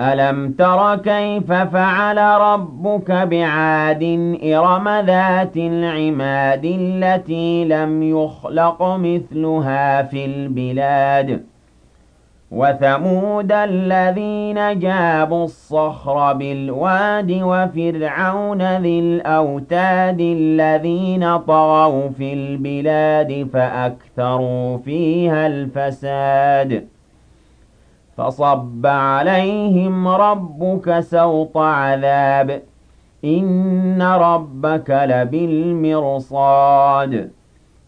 ألم تر كيف فعل ربك بعاد إرم ذات العماد التي لم يخلق مثلها في البلاد وثمود الذين جابوا الصخر بالواد وفرعون ذي الأوتاد الذين طغوا في البلاد فأكثروا فيها الفساد فصب عليهم ربك سوط عذاب. إن ربك لبالمرصاد.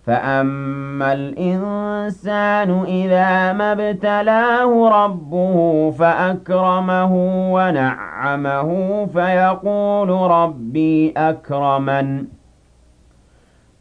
فأما الإنسان إذا ما ابتلاه ربه فأكرمه ونعمه فيقول ربي أكرمن.